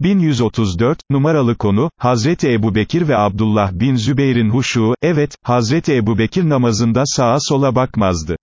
1134, numaralı konu, Hazreti Ebu Bekir ve Abdullah bin Zübeyir'in huşu, evet, Hazreti Ebu Bekir namazında sağa sola bakmazdı.